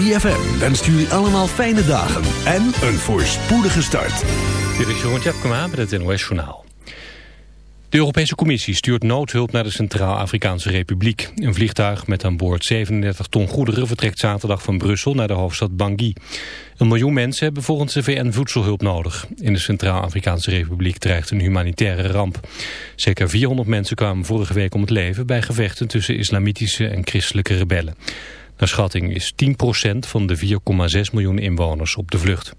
ZFM wenst jullie allemaal fijne dagen en een voorspoedige start. Dit is Jeroen Tjepkema met het NOS Journaal. De Europese Commissie stuurt noodhulp naar de Centraal-Afrikaanse Republiek. Een vliegtuig met aan boord 37 ton goederen vertrekt zaterdag van Brussel naar de hoofdstad Bangui. Een miljoen mensen hebben volgens de VN voedselhulp nodig. In de Centraal-Afrikaanse Republiek dreigt een humanitaire ramp. Zeker 400 mensen kwamen vorige week om het leven bij gevechten tussen islamitische en christelijke rebellen. Naar schatting is 10% van de 4,6 miljoen inwoners op de vlucht.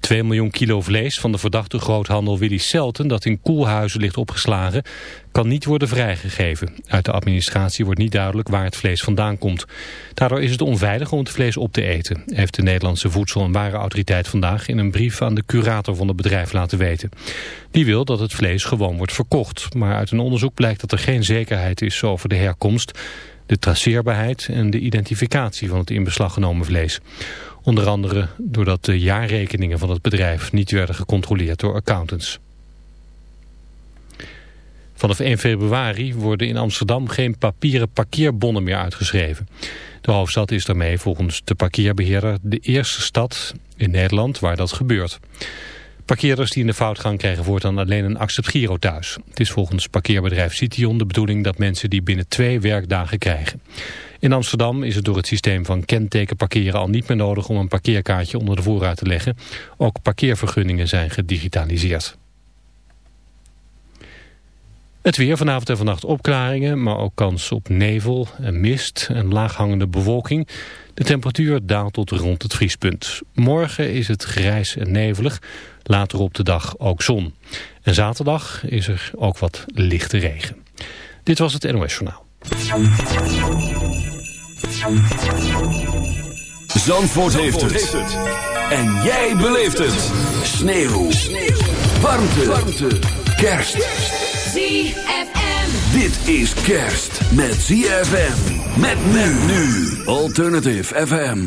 2 miljoen kilo vlees van de verdachte groothandel Willy Selten... dat in koelhuizen ligt opgeslagen, kan niet worden vrijgegeven. Uit de administratie wordt niet duidelijk waar het vlees vandaan komt. Daardoor is het onveilig om het vlees op te eten... heeft de Nederlandse Voedsel- en Warenautoriteit vandaag... in een brief aan de curator van het bedrijf laten weten. Die wil dat het vlees gewoon wordt verkocht. Maar uit een onderzoek blijkt dat er geen zekerheid is over de herkomst de traceerbaarheid en de identificatie van het in beslag genomen vlees. Onder andere doordat de jaarrekeningen van het bedrijf niet werden gecontroleerd door accountants. Vanaf 1 februari worden in Amsterdam geen papieren parkeerbonnen meer uitgeschreven. De hoofdstad is daarmee volgens de parkeerbeheerder de eerste stad in Nederland waar dat gebeurt. Parkeerders die in de fout gaan krijgen voortaan alleen een accept thuis. Het is volgens parkeerbedrijf Cition de bedoeling dat mensen die binnen twee werkdagen krijgen. In Amsterdam is het door het systeem van kenteken parkeren al niet meer nodig om een parkeerkaartje onder de voorruit te leggen. Ook parkeervergunningen zijn gedigitaliseerd. Het weer vanavond en vannacht opklaringen, maar ook kans op nevel en mist en laaghangende bewolking. De temperatuur daalt tot rond het vriespunt. Morgen is het grijs en nevelig, later op de dag ook zon. En zaterdag is er ook wat lichte regen. Dit was het NOS Journaal. Zandvoort, heeft, het. En jij beleeft het. Sneeuw. Sneeuw. Warmte. Warmte. Kerst. ZFM. Dit is kerst met ZFM. Met men nu. Alternative FM.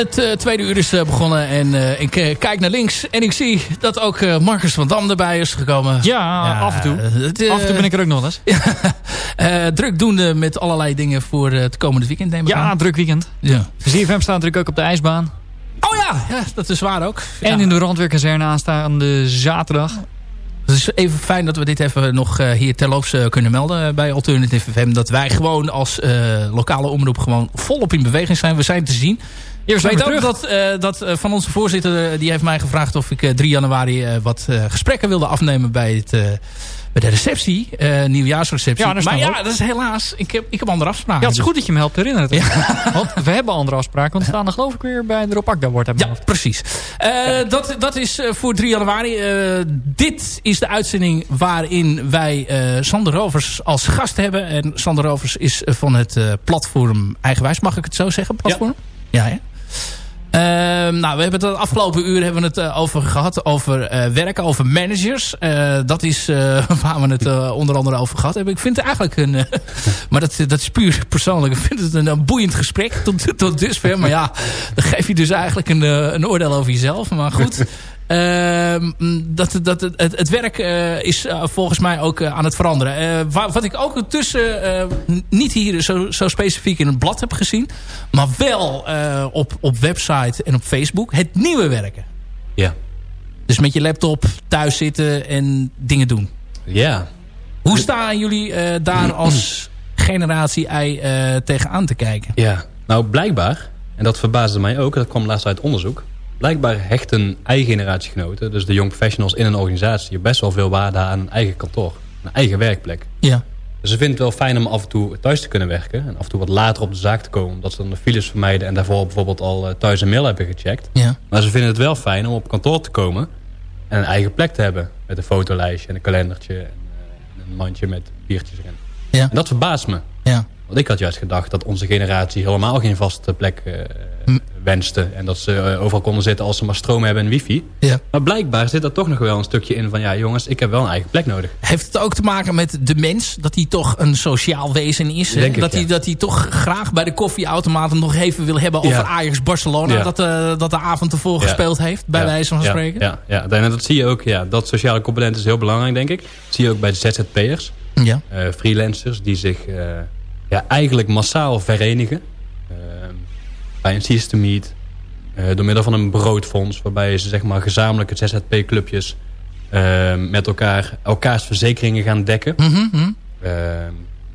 Het eh, tweede uur is eh, begonnen en eh, ik kijk naar links en ik zie dat ook Marcus van Dam erbij is gekomen. Ja, af en toe. het, Af en toe ben ik er ook nog eens. eh, druk doende met allerlei dingen voor het komende weekend neem ik Ja, aan. druk weekend. ja. ZFM staat natuurlijk ook op de ijsbaan. Oh ja, ja, dat is waar ook. En Ja. in de brandweerkazerne aanstaande zaterdag. Het is even fijn dat we dit even nog hier terloops kunnen melden bij Alternative FM. Dat wij gewoon als lokale omroep gewoon volop in beweging zijn. We zijn te zien. Ik weet weer ook terug. dat, eh, dat eh, van onze voorzitter, eh, die heeft mij gevraagd of ik eh, 3 januari eh, wat eh, gesprekken wilde afnemen bij, het, eh, bij de receptie, eh, nieuwjaarsreceptie. Ja, daar maar ja, dat is helaas, ik heb, ik heb andere afspraken. Ja, het is Dus- goed dat je me helpt herinneren. Want we hebben andere afspraken. Want we staan er geloof ik weer bij de Rob Akda wordt Ja, precies. Eh, dat, dat is voor 3 januari. Eh, dit is de uitzending waarin wij eh, Sander Rovers als gast hebben. En Sander Rovers is van het eh, platform Eigenwijs. Mag ik het zo zeggen? Platform? Ja, ja. Ehm, nou, we hebben het afgelopen uur hebben we het eh, over gehad. Over eh, werken, over managers. Eh, dat is waar we het onder andere over gehad hebben. Ik vind het eigenlijk een... maar dat, dat is puur persoonlijk. Ik vind het een, boeiend gesprek tot, tot dusver. Maar ja, dan geef je dus eigenlijk een, een oordeel over jezelf. Maar goed... Ehm, dat, dat, het, het werk eh, is eh, volgens mij ook eh, aan het veranderen. Wa- wat ik ook intussen eh, n- niet hier zo, zo specifiek in het blad heb gezien. Maar wel op, op website en op Facebook. Het nieuwe werken. Ja. Dus met je laptop thuis zitten en dingen doen. Ja. Hoe staan jullie daar als generatie eh, tegenaan te kijken? Ja. Nou, blijkbaar, en dat verbaasde mij ook, dat kwam laatst uit onderzoek. Blijkbaar hechten eigen generatiegenoten, dus de young professionals in een organisatie, best wel veel waarde aan een eigen kantoor. Een eigen werkplek. Ja. Dus ze vinden het wel fijn om af en toe thuis te kunnen werken. En af en toe wat later op de zaak te komen. Omdat ze dan de files vermijden en daarvoor bijvoorbeeld al eh, thuis een mail hebben gecheckt. Ja. Maar ze vinden het wel fijn om op kantoor te komen. En een eigen plek te hebben. Met een fotolijstje en een kalendertje. En eh, een mandje met biertjes erin. Ja. En dat verbaast me. Ja. Want ik had juist gedacht dat onze generatie helemaal geen vaste plek eh, wensten. En dat ze eh, overal konden zitten als ze maar stroom hebben en wifi. Ja. Maar blijkbaar zit er toch nog wel een stukje in van... ja jongens, ik heb wel een eigen plek nodig. Heeft het ook te maken met de mens? Dat hij toch een sociaal wezen is? ik, dat, hij, ja. dat hij toch graag bij de koffieautomaten nog even wil hebben over Ja. Ajax-Barcelona. Ja. Dat, eh, dat de avond ervoor gespeeld heeft, bij wijze van spreken. Ja, ja. En dat zie je ook. Ja, dat sociale component is heel belangrijk, denk ik. Dat zie je ook bij de ZZP'ers. Ja. freelancers die zich ja, eigenlijk massaal verenigen. eh, bij een system meet. eh, door middel van een broodfonds. Waarbij ze zeg maar gezamenlijke ZZP-clubjes eh, met elkaar elkaars verzekeringen gaan dekken. Mhm, mhm.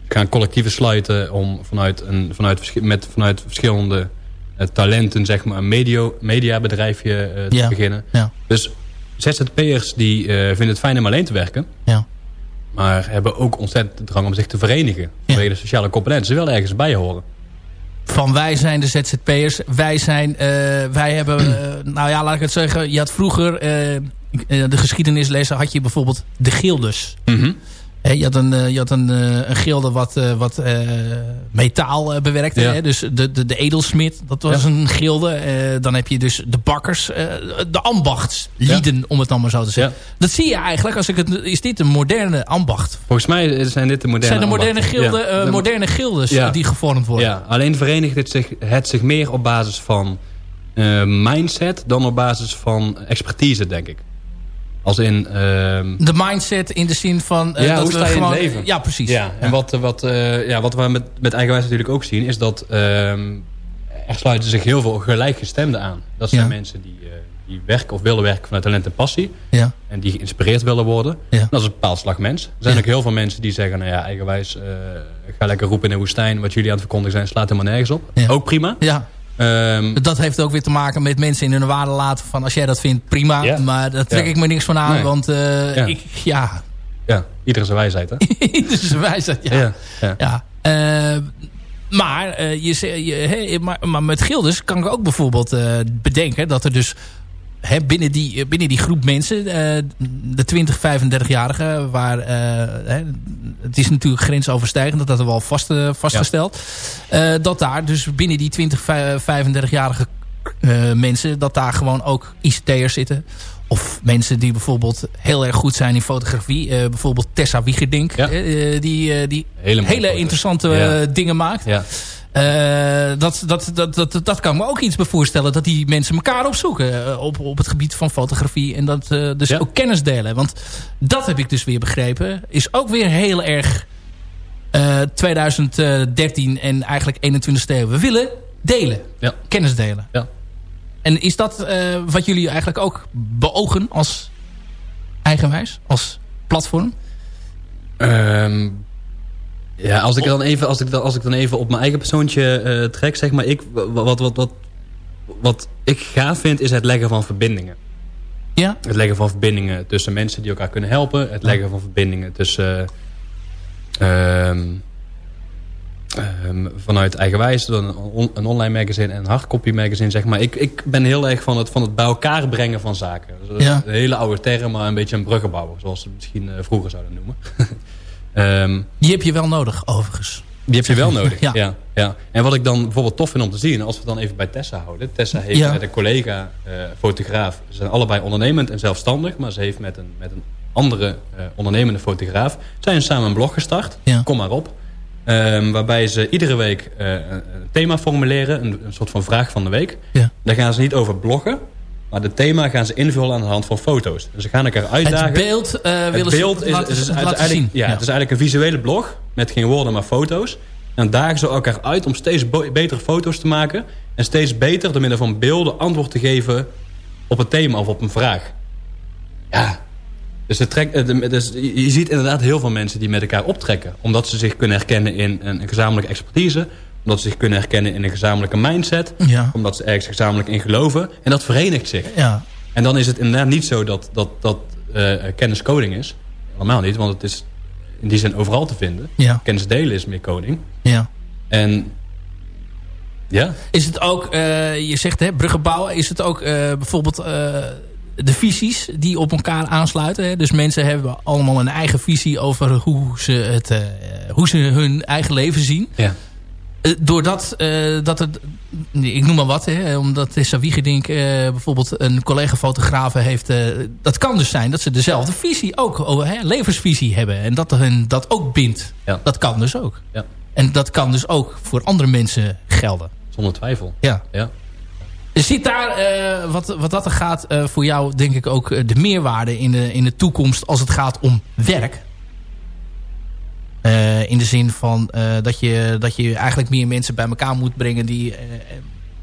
Gaan collectieven sluiten om vanuit, een, vanuit, met, vanuit verschillende talenten zeg maar, een medio, mediabedrijfje te Ja. beginnen. Ja. Dus ZZP'ers die vinden het fijn om alleen te werken. Ja. Maar hebben ook ontzettend de drang om zich te verenigen. Vanwege de sociale component. Ze willen ergens bij horen. Van wij zijn de ZZP'ers. Wij zijn, eh, wij hebben, eh, nou ja, laat ik het zeggen. Je had vroeger, eh, de geschiedenislezer had je bijvoorbeeld de gildes. Hè, je had een, eh, je had een, eh, een gilde wat, eh, wat metaal bewerkte. Ja. Hè? Dus de, de, de edelsmid, dat was Ja. een gilde. Dan heb je dus de bakkers, de ambachtslieden, om het dan maar zo te zeggen. Dat zie je eigenlijk, als ik het, is dit een moderne ambacht? Volgens mij zijn dit de moderne zijn de moderne, gilden, moderne gildes die gevormd worden? Ja, alleen verenigt het zich, het zich meer op basis van mindset dan op basis van expertise, denk ik. Als in... ehm, De mindset in de zin van... eh, Ja, dat hoe we sta je in het gewoon, leven? Ja, precies. Ja, en wat, wat, eh, ja, wat we met, met Eigenwijs natuurlijk ook zien... is dat ehm, er sluiten zich heel veel gelijkgestemden aan. Dat zijn Ja. mensen die, eh, die werken of willen werken vanuit talent en passie. Ja. En die geïnspireerd willen worden. Ja. Dat is een bepaald slag mens. Er zijn Ja. ook heel veel mensen die zeggen... nou ja, Eigenwijs, eh, ga lekker roepen in de woestijn. Wat jullie aan het verkondigen zijn, slaat helemaal nergens op. Ja. Ook prima. ja. Ehm, Dat heeft ook weer te maken met mensen in hun waarde laten van... als jij dat vindt, prima. Maar daar trek Ja. ik me niks van aan. Nee. Want eh, Ja. ik, ja... ja, iedereen zijn wijsheid, hè? dus wijsheid, ja. Ja, ja. ja. Eh, maar, eh, je, je, maar, maar met gildes kan ik ook bijvoorbeeld eh, bedenken... dat er dus hè, binnen, die, binnen die groep mensen... eh, de 20, 35-jarigen... waar eh, hè, het is natuurlijk grensoverstijgend... dat hebben we al vast, eh, vastgesteld... eh, dat daar dus binnen die 20, 35-jarige eh, mensen... dat daar gewoon ook ICT'ers zitten... Of mensen die bijvoorbeeld heel erg goed zijn in fotografie. Eh, bijvoorbeeld Tessa Wiegerdink. Ja. eh, die, eh, die Hele interessante Ja. eh, dingen maakt. Ja. Eh, dat, dat, dat, dat, dat kan ik me ook iets bij voorstellen. Dat die mensen elkaar opzoeken eh, op, op het gebied van fotografie. En dat eh, dus Ja. ook kennis delen. Want dat heb ik dus weer begrepen. Is ook weer heel erg eh, 2013 en eigenlijk 21ste eeuw. We willen delen. Ja. Kennis delen. Ja. En is dat eh, wat jullie eigenlijk ook beogen als eigenwijs? Als platform? Ehm, ja, als ik, dan even, als, ik dan, als ik dan even op mijn eigen persoontje eh, trek, zeg maar, ik, wat, wat, wat, wat ik gaaf vind, is het leggen van verbindingen. Ja? Het leggen van verbindingen tussen mensen die elkaar kunnen helpen. Het leggen van verbindingen tussen... ehm, ehm, vanuit Eigenwijs, een, on- een online magazine en een hardcopy magazine, zeg maar. Ik, ik ben heel erg van het, van het bij elkaar brengen van zaken. Dus Ja. Een hele oude term, maar een beetje een bruggenbouwer, zoals ze het misschien eh, vroeger zouden noemen. Ehm, Die heb je wel nodig, overigens. die heb je wel nodig. Ja. Ja. Ja, En wat ik dan bijvoorbeeld tof vind om te zien, als we dan even bij Tessa houden. Tessa heeft Ja. met een collega, eh, fotograaf. Ze zijn allebei ondernemend en zelfstandig. Maar ze heeft met een, met een andere eh, ondernemende fotograaf. Zijn samen een blog gestart. Ja. Kom maar op. Ehm, waarbij ze iedere week eh, een, thema formuleren. Een, een soort van vraag van de week. Ja. Daar gaan ze niet over bloggen. Maar het thema gaan ze invullen aan de hand van foto's. Dus ze gaan elkaar uitdagen. Het beeld eh Het willen beeld ze is, laten, is, is laten zien. Ja, het is eigenlijk een visuele blog. Met geen woorden, maar foto's. En dan dagen ze elkaar uit om steeds betere foto's te maken. En steeds beter door middel van beelden antwoord te geven op een thema of op een vraag. Ja. Dus, het trekt, eh, dus je ziet inderdaad heel veel mensen die met elkaar optrekken. Omdat ze zich kunnen herkennen in een gezamenlijke expertise. Omdat ze zich kunnen herkennen in een gezamenlijke mindset. Ja. Omdat ze ergens gezamenlijk in geloven. En dat verenigt zich. Ja. En dan is het inderdaad niet zo dat, dat, dat eh, kennis coding is. Helemaal niet, want het is in die zin overal te vinden. Ja. Kennis delen is meer coding. ja. En ja, Is het ook, eh, je zegt hè, bruggen bouwen, is het ook eh, bijvoorbeeld eh, de visies die op elkaar aansluiten? Hè? Dus mensen hebben allemaal een eigen visie over hoe ze, het, eh, hoe ze hun eigen leven zien. ja. Eh, doordat eh, dat het, ik noem maar wat, hè, omdat Tessa Wiegedink uh, bijvoorbeeld een collega-fotograaf heeft. dat kan dus zijn dat ze dezelfde visie ook, oh, hè, levensvisie hebben. En dat hen dat ook bindt. Ja. Dat kan dus ook. Ja. En dat kan dus ook voor andere mensen gelden. Zonder twijfel. Ja. ja. Zit daar, wat, wat dat er gaat, voor jou denk ik ook de meerwaarde in de, in de toekomst als het gaat om werk? Uh, in de zin van uh, dat, je, dat je eigenlijk meer mensen bij elkaar moet brengen... die uh,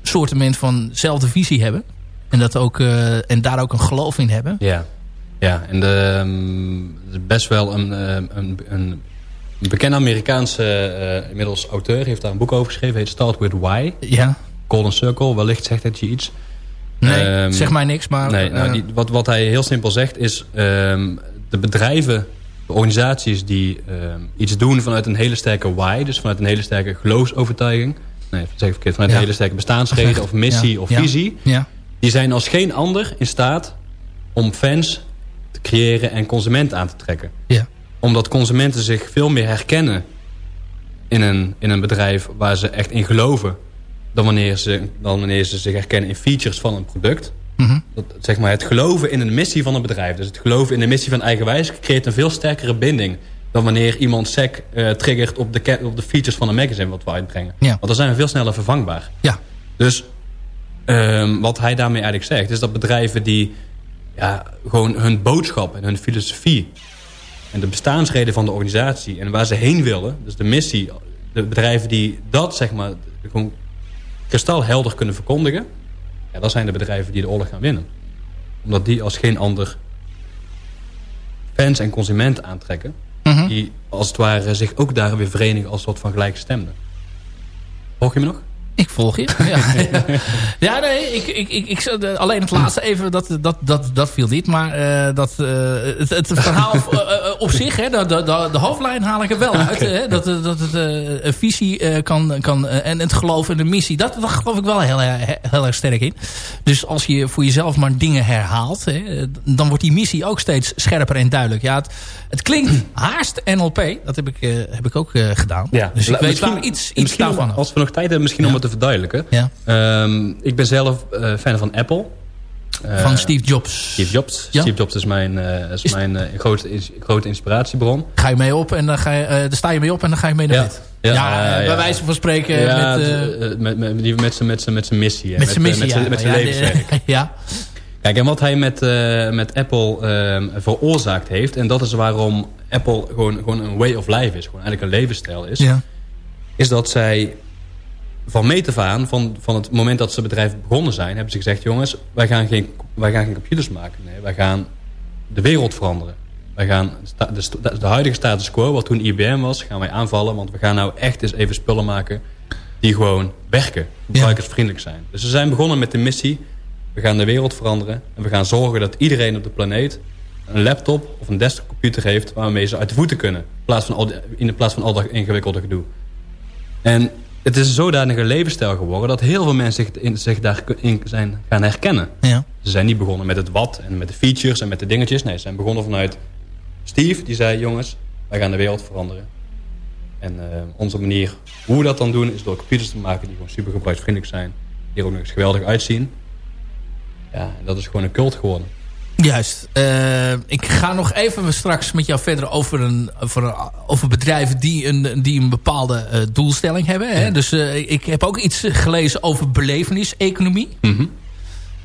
soortement van dezelfde visie hebben. En, dat ook, en daar ook een geloof in hebben. Ja, ja en de, um, best wel een, een, een bekende Amerikaanse inmiddels auteur... heeft daar een boek over geschreven. heet Start With Why. Ja. Golden Circle, wellicht zegt het je iets. Nee, um, zeg mij niks. Maar, nee, nou, die, wat, wat hij heel simpel zegt is... Um, de bedrijven organisaties die uh, iets doen vanuit een hele sterke why. Dus vanuit een hele sterke geloofsovertuiging. Nee, zeg ik verkeerd. Vanuit ja. een hele sterke bestaansreden of missie ja. of visie. Ja. Die zijn als geen ander in staat om fans te creëren en consumenten aan te trekken. Ja. Omdat consumenten zich veel meer herkennen in een, in een bedrijf waar ze echt in geloven. Dan wanneer, ze, dan wanneer ze zich herkennen in features van een product. Mm -hmm. dat, zeg maar, het geloven in een missie van een bedrijf. Dus het geloven in de missie van eigenwijs creëert een veel sterkere binding. Dan wanneer iemand SEC uh, triggert op de, op de features van een magazine wat we uitbrengen. Ja. Want dan zijn we veel sneller vervangbaar. Ja. Dus um, wat hij daarmee eigenlijk zegt... is dat bedrijven die ja, gewoon hun boodschap en hun filosofie... en de bestaansreden van de organisatie en waar ze heen willen... dus de missie, de bedrijven die dat zeg maar gewoon kristalhelder kunnen verkondigen... Ja, dat zijn de bedrijven die de oorlog gaan winnen. Omdat die als geen ander fans en consumenten aantrekken. -hmm. Die als het ware zich ook daar weer verenigen als soort van gelijkstemden. Hoor je me nog? Ik volg je. Ja, ja. nee, ik, ik, ik, ik, alleen het laatste even, dat, dat, dat, dat viel niet. Maar uh, dat, uh, het, het verhaal uh, op zich, hè, de, de, de hoofdlijn haal ik er wel uit. Hè, dat, dat het een visie kan, kan en het geloof in de missie, dat, dat geloof ik wel heel, heel erg sterk in. Dus als je voor jezelf maar dingen herhaalt, hè, dan wordt die missie ook steeds scherper en duidelijk. Ja, het, het klinkt haast NLP, dat heb ik, heb ik ook gedaan. Ja, dus ik weet daar iets, iets daarvan. Als we nog tijd hebben, misschien Ja. om het te verduidelijken. Ja. Um, ik ben zelf uh, fan van Apple. Uh, Van Steve Jobs. Steve Jobs. Ja. Steve Jobs is mijn, uh, is Is- mijn grote, ins- grote inspiratiebron. Ga je mee op en dan, ga je, eh, dan sta je mee op en dan ga je mee naar Ja. bed. Ja, Ja, eh, bij wijze van spreken ja, met, eh, uh, met, met, met zijn met zijn- met zijn missie. met zijn eh, missie. Met zijn, levenswerk. ja, Kijk, en wat hij met, uh, met Apple uh, veroorzaakt heeft... en dat is waarom Apple gewoon, gewoon een way of life is... gewoon eigenlijk een levensstijl is... ja. is dat zij van meet af aan... Van, van het moment dat ze bedrijf begonnen zijn... hebben ze gezegd... jongens, wij gaan geen, wij gaan geen computers maken. Nee, wij gaan de wereld veranderen. Wij gaan de, de huidige status quo, wat toen IBM was... gaan wij aanvallen, want we gaan nou echt eens even spullen maken... die gewoon werken, gebruikersvriendelijk zijn. Dus ze zijn begonnen met de missie... we gaan de wereld veranderen... en we gaan zorgen dat iedereen op de planeet... een laptop of een desktopcomputer heeft... waarmee ze uit de voeten kunnen. In plaats van al, in plaats van al dat ingewikkelde gedoe. En het is een zodanige levensstijl geworden... dat heel veel mensen zich, in, zich daarin zijn gaan herkennen. ja. Ze zijn niet begonnen met het wat en met de features en met de dingetjes. Nee, ze zijn begonnen vanuit Steve. Die zei, jongens, wij gaan de wereld veranderen. En eh, onze manier hoe we dat dan doen... is door computers te maken die gewoon super gebruiksvriendelijk zijn. Die er ook nog eens geweldig uitzien. Ja, en dat is gewoon een cult geworden. Juist. Eh, ik ga nog even straks met jou verder over, een, over, over bedrijven die een, die een bepaalde eh, doelstelling hebben. Hè? Dus eh, ik heb ook iets gelezen over beleveniseconomie.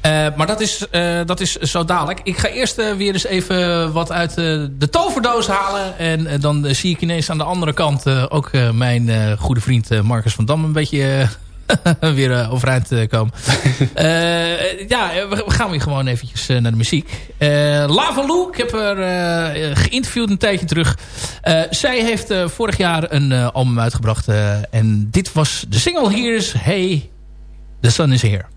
Eh, maar dat is, dat is zo dadelijk. Ik ga eerst weer eens even wat uit de toverdoos halen. En dan zie ik ineens aan de andere kant ook mijn goede vriend Marcus van Dam een beetje weer eh, overeind eh, komen. Eh, ja, we we gaan weer gewoon eventjes naar de muziek. Lava Lou, ik heb haar geïnterviewd een tijdje terug. Zij heeft vorig jaar een album uitgebracht. en dit was de single hier is Hey, the sun is here.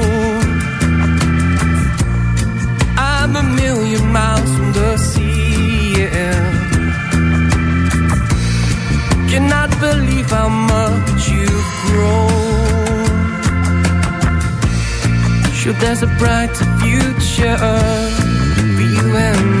Million miles from the sea. Yeah. Cannot believe how much you've grown. Sure, there's a brighter future for you and me,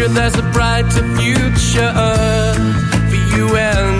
Sure, there's a brighter future for you and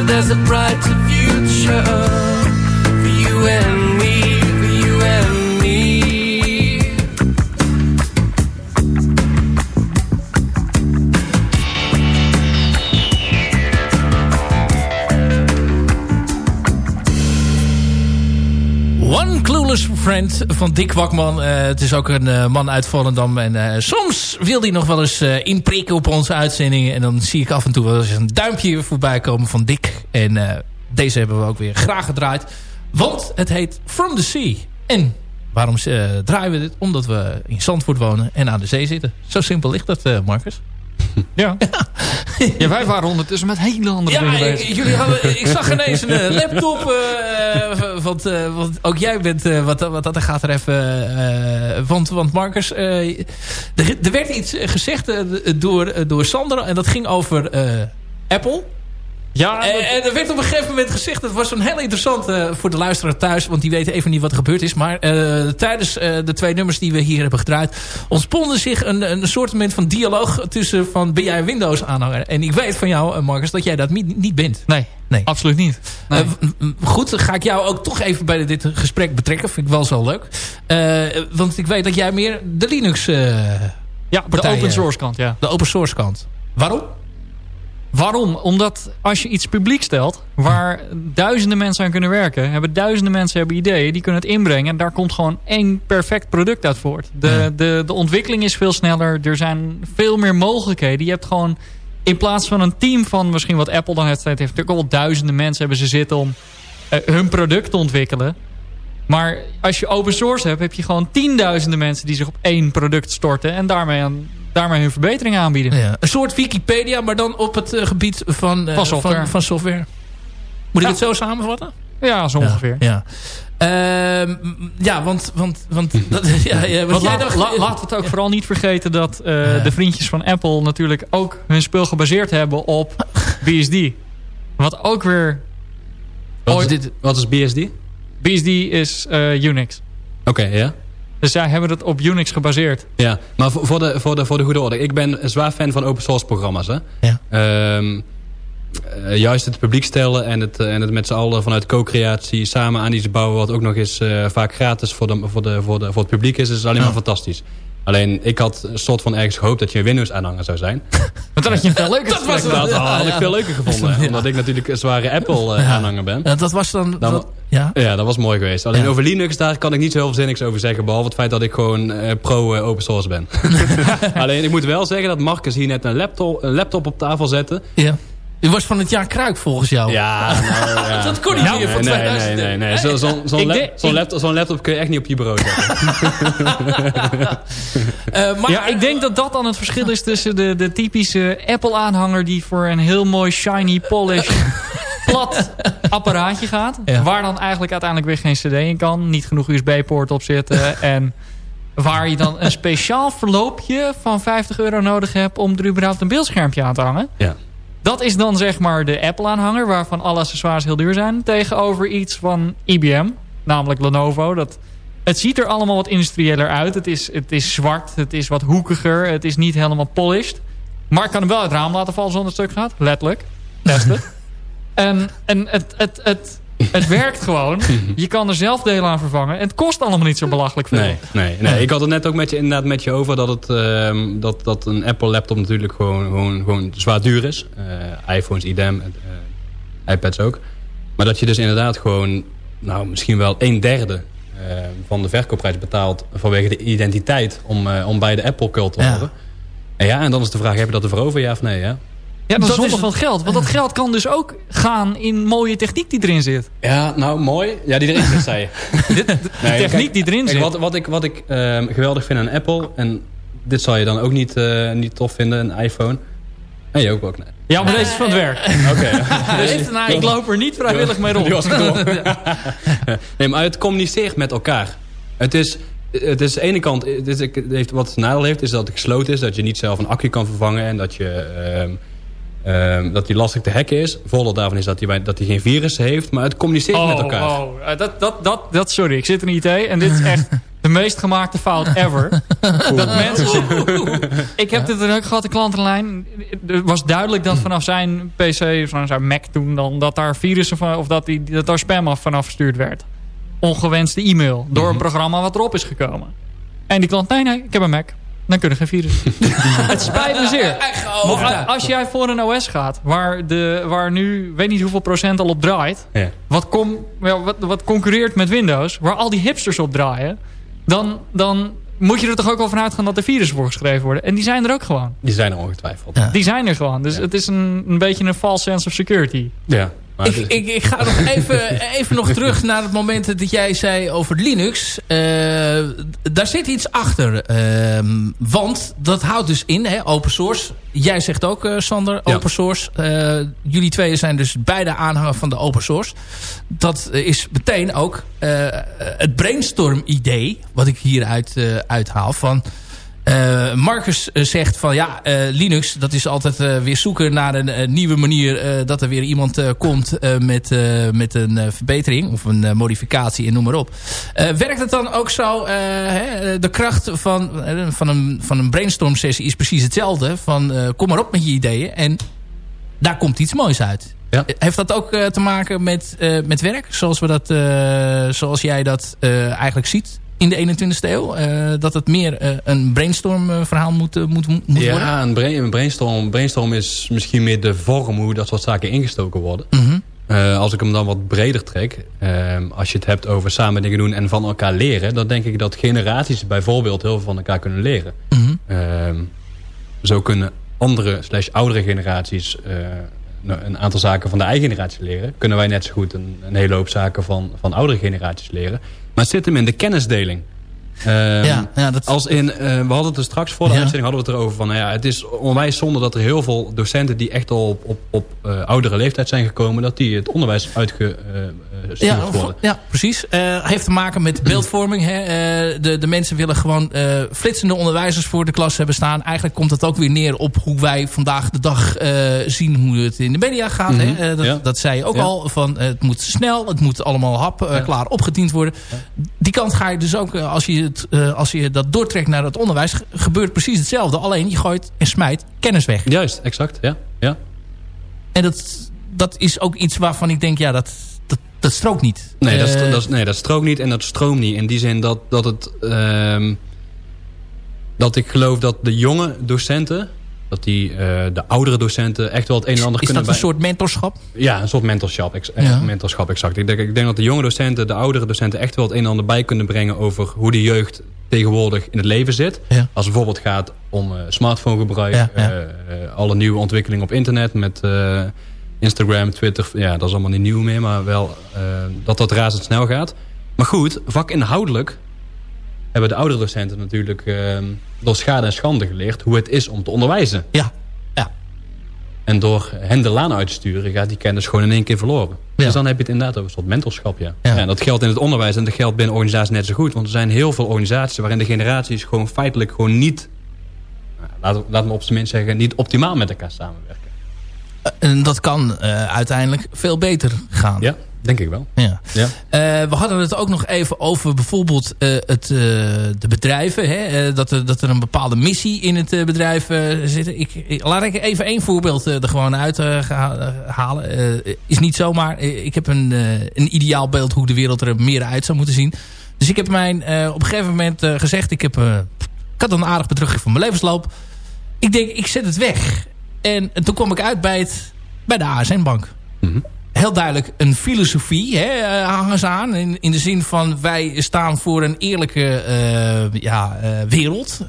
There's a brighter future Friend van Dick Wakman. Eh, het is ook een eh, man uit Volendam. En eh, soms wil hij nog wel eens inprikken op onze uitzendingen. En dan zie ik af en toe wel eens een duimpje voorbij komen van Dick. En deze hebben we ook weer graag gedraaid. Want het heet From the Sea. En waarom draaien we dit? Omdat we in Zandvoort wonen en aan de zee zitten. Zo simpel ligt dat, Marcus. Ja. ja, wij waren ondertussen met hele andere dingen Ja, ik, bezig. jullie hadden, ik zag ineens een eh, laptop. eh, eh, want, want ook jij bent wat, wat dat gaat er even... want, want Marcus, er, er werd iets gezegd door, door Sander. En dat ging over Apple. Ja, En, er werd op een gegeven moment gezegd... dat was zo'n heel interessant eh, voor de luisteraar thuis... want die weten even niet wat er gebeurd is. Maar eh, tijdens eh, de twee nummers die we hier hebben gedraaid... ontspande zich een, een soort van dialoog tussen van... ben jij een Windows-aanhanger? En ik weet van jou, Marcus, dat jij dat niet, niet bent. nee, Nee. absoluut niet. Nee. Goed, dan ga ik jou ook toch even bij dit gesprek betrekken. Vind ik wel zo leuk. Want ik weet dat jij meer de Linux... ja, de open source kant, ja. de open source kant. Waarom? Waarom? Omdat als je iets publiek stelt... waar duizenden mensen aan kunnen werken... hebben duizenden mensen hebben ideeën... die kunnen het inbrengen... en daar komt gewoon één perfect product uit voort. De, de, de ontwikkeling is veel sneller. Er zijn veel meer mogelijkheden. Je hebt gewoon... in plaats van een team van misschien wat Apple dan heeft... heeft natuurlijk al wel duizenden mensen hebben ze zitten... om eh, hun product te ontwikkelen. Maar als je open source hebt... heb je gewoon tienduizenden mensen... die zich op één product storten... en daarmee, aan, daarmee hun verbeteringen aanbieden. Ja, een soort Wikipedia, maar dan op het eh, gebied van, eh, Van software. Van, van software. Moet ik Ja. het zo samenvatten? Ja, zo ongeveer. Ja, ja. Ehm, ja want... want, want dat, ja, jij laat, dacht- la- het ook vooral niet vergeten dat eh, Ja. de vriendjes van Apple natuurlijk ook hun spul gebaseerd hebben op BSD. Wat ook weer... Wat, Ooit- is, dit, wat is BSD? Oké, BSD is eh, Unix. ja. Dus zij hebben het op Unix gebaseerd. Ja, maar voor, voor, de, voor, de, voor de goede orde. Ik ben een zwaar fan van open source programma's. Hè? Ja. Ehm, eh, juist het publiek stellen en het, eh, en het met z'n allen vanuit co-creatie samen aan iets bouwen... wat ook nog eens eh, vaak gratis voor, de, voor, de, voor, de, voor het publiek is, is alleen Ja. maar fantastisch. Alleen, ik had een soort van ergens gehoopt dat je een Windows-aanhanger zou zijn. Want dan had je een veel leuker Dat was. Dat Ja, had ik veel leuker gevonden. Ja. Omdat ik natuurlijk een zware Apple-aanhanger ben. Ja, dat was dan... Dan- dat- ja? Ja, dat was mooi geweest. Alleen over Linux, daar kan ik niet zo heel veel zinnigs over zeggen. Behalve het feit dat ik gewoon eh, pro eh, open source ben. Alleen, ik moet wel zeggen dat Marcus hier net een laptop, een laptop op tafel zette. ja. Het was van het jaar Kruik volgens jou. Ja, nou, ja. Dat kon niet Nou, meer van nee, 2000. Nee, nee, nee. Zo- Zo'n denk- zo'n ik- laptop, zo'n laptop kun je echt niet op je bureau zetten. Eh, maar, Ja, ik denk dat dat dan het verschil is tussen de, de typische Apple-aanhanger... die voor een heel mooi shiny, polished, plat apparaatje gaat. Ja. Waar dan eigenlijk uiteindelijk weer geen cd in kan. Niet genoeg USB-poort op zitten. en waar je dan een speciaal verloopje van 50 euro nodig hebt... om er überhaupt een beeldschermpje aan te hangen. Ja. Dat is dan zeg maar de Apple-aanhanger... waarvan alle accessoires heel duur zijn. Tegenover iets van IBM, namelijk Lenovo. Dat, het ziet er allemaal wat industrieeler uit. Het is, het is zwart, het is wat hoekiger. Het is niet helemaal polished. Maar ik kan hem wel uit het raam laten vallen zonder stuk gaat. Letterlijk. Test het. en en het, het, het, het werkt gewoon. Je kan er zelf delen aan vervangen. En het kost allemaal niet zo belachelijk veel. Nee, nee, nee. Ik had het net ook met je, inderdaad met je over dat, het, ehm, dat, dat een Apple laptop natuurlijk gewoon, gewoon, gewoon zwaar duur is. Eh, iPhones idem, eh, iPads ook. Maar dat je dus inderdaad gewoon, nou misschien wel een derde eh, van de verkoopprijs betaalt vanwege de identiteit om, eh, om bij de Apple cult te Ja. horen. En ja, en dan is de vraag, heb je dat ervoor over, ja of nee? Ja, Ja, dat is Dat zonde is- van het geld. Want dat geld kan dus ook gaan in mooie techniek die erin zit. ja nou mooi. Ja, die erin zit, zei je. De Nee, techniek kijk, die erin kijk, zit. wat, wat ik, wat ik ehm, geweldig vind aan Apple... en dit zal je dan ook niet, eh, niet tof vinden, een iPhone... En je ook ook, nee. Ja, maar deze is van het werk. Oké. Hij heeft een eigen- Ik loop er niet vrijwillig mee rond. Die was nee, maar het communiceert met elkaar. Het is, het is aan de ene kant... Het is, het heeft, wat het nadeel heeft, is dat het gesloten is. Dat je niet zelf een accu kan vervangen. En dat, je, ehm, ehm, dat die lastig te hacken is. Voordeel daarvan is dat hij dat hij geen virussen heeft. Maar het communiceert met elkaar. oh, dat, dat, dat, dat, sorry, ik zit in IT en dit is echt de meest gemaakte fout ever. dat mensen... ik heb dit ook gehad, de klantenlijn. Het was duidelijk dat vanaf zijn PC, van zijn Mac toen... Dan, dat daar virussen van, of dat, die, dat daar spam af vanaf verstuurd werd. Ongewenste e-mail. Door een programma wat erop is gekomen. En die klant, nee, nee, ik heb een Mac. Dan kunnen geen virus. het spijt me zeer. Maar als jij voor een OS gaat, waar, de, waar nu weet niet hoeveel procent al op draait, Ja. wat, com, wat, wat concurreert met Windows, waar al die hipsters op draaien, dan, dan moet je er toch ook wel vanuit gaan dat er virussen voor geschreven worden. En die zijn er ook gewoon. Die zijn er ongetwijfeld. Ja. Die zijn er gewoon. Dus het is een, een beetje een false sense of security. Ja. Ik, ik, ik ga nog even, even nog terug naar het moment dat jij zei over Linux. Eh, daar zit iets achter. Ehm, want dat houdt dus in, hè, open source. Jij zegt ook, eh, Sander, Ja. open source. Eh, jullie twee zijn dus beide aanhanger van de open source. Dat is meteen ook het brainstorm idee, wat ik hieruit uithaal van... Eh, Marcus eh, zegt van ja, eh, Linux, dat is altijd eh, weer zoeken naar een eh, nieuwe manier eh, dat er weer iemand eh, komt met, eh, met een eh, verbetering of een eh, modificatie en noem maar op. Eh, werkt het dan ook zo, eh, hè, de kracht van, van, een, van een brainstorm sessie is precies hetzelfde. Van eh, kom maar op met je ideeën en daar komt iets moois uit. Ja. Heeft dat ook te maken met, eh, met werk? Zoals, we dat, eh, zoals jij dat eh, eigenlijk ziet in de 21ste eeuw? Eh, dat het meer eh, een brainstorm eh, verhaal moet, moet, moet worden? Ja, een, brain, een brainstorm, brainstorm is misschien meer de vorm hoe dat soort zaken ingestoken worden. Mhm. Als ik hem dan wat breder trek, ehm, als je het hebt over samen dingen doen en van elkaar leren, dan denk ik dat generaties bijvoorbeeld heel veel van elkaar kunnen leren. Mhm. Ehm, zo kunnen andere slash oudere generaties nou, een aantal zaken van de eigen generatie leren. Kunnen wij net zo goed een, een hele hoop zaken van, van oudere generaties leren. Maar het zit hem in de kennisdeling. Ehm, Ja, ja, dat- Als in, eh, we hadden het er straks voor de Ja. uitzending hadden we het erover van, nou ja, het is onwijs zonde dat er heel veel docenten die echt al op, op, op eh, oudere leeftijd zijn gekomen, dat die het onderwijs uitgestuurd Ja, of- worden. ja, precies. Eh heeft te maken met beeldvorming. Hè. Eh, de, de mensen willen gewoon eh, flitsende onderwijzers voor de klas hebben staan. Eigenlijk komt het ook weer neer op hoe wij vandaag de dag eh, zien hoe het in de media gaat. hè. Eh, dat, Mhm. Ja. dat zei je ook Ja. al. Van, eh, het moet snel, het moet allemaal hap eh, klaar opgediend worden. Die kant ga je dus ook, eh, als je, het, eh, als je dat doortrekt naar het onderwijs... ge- gebeurt precies hetzelfde. Alleen je gooit en smijt kennis weg. Juist, exact. Ja, ja. En dat, dat is ook iets waarvan ik denk, ja, dat, dat, dat strookt niet. Nee, dat, Eh, dat, is- nee, dat strookt niet en dat stroomt niet. In die zin dat, dat het... ehm, dat ik geloof dat de jonge docenten... dat die eh, de oudere docenten echt wel het een en ander is kunnen... dat een bij- soort mentorschap? Ja, een soort mentorschap, ex- Ja. mentorschap exact. Ik denk, ik denk dat de jonge docenten, de oudere docenten... echt wel het een en ander bij kunnen brengen... over hoe de jeugd tegenwoordig in het leven zit. Ja. Als het bijvoorbeeld gaat om ja. eh, eh, alle nieuwe ontwikkelingen op internet... met Instagram, Twitter... ja, dat is allemaal niet nieuw meer... maar wel eh, dat dat razendsnel gaat. Maar goed, vakinhoudelijk... hebben de oudere docenten natuurlijk... eh, door schade en schande geleerd... hoe het is om te onderwijzen. Ja. ja. En door hen de laan uit te sturen gaat die kennis gewoon in één keer verloren. Ja. Dus dan heb je het inderdaad over een soort mentorschap. Ja. Ja. Ja. en dat geldt in het onderwijs en dat geldt binnen organisaties net zo goed. Want er zijn heel veel organisaties waarin de generaties gewoon feitelijk gewoon niet... nou, we, laten we op zijn minst zeggen, niet optimaal met elkaar samenwerken. En dat kan eh, uiteindelijk veel beter gaan. Ja, denk ik wel. Ja. Ja. Eh, we hadden het ook nog even over bijvoorbeeld eh, het, eh, de bedrijven. Hè? Eh, dat, er, dat er een bepaalde missie in het eh, bedrijf eh, zit. Ik, ik- laat ik even één voorbeeld eh, er gewoon uit eh, eh, halen. Eh, is niet zomaar. eh, ik heb een, eh, een ideaal beeld hoe de wereld er meer uit zou moeten zien. Dus ik heb mijn eh, op een gegeven moment eh, gezegd. Ik, heb, eh, ik had een aardig bedrag van mijn levensloop. Ik denk, ik zet het weg. En, en toen kwam ik uit bij, het, bij de ASN-bank heel duidelijk een filosofie hè, eh, hangen ze aan. In, in de zin van wij staan voor een eerlijke eh, ja, eh, wereld.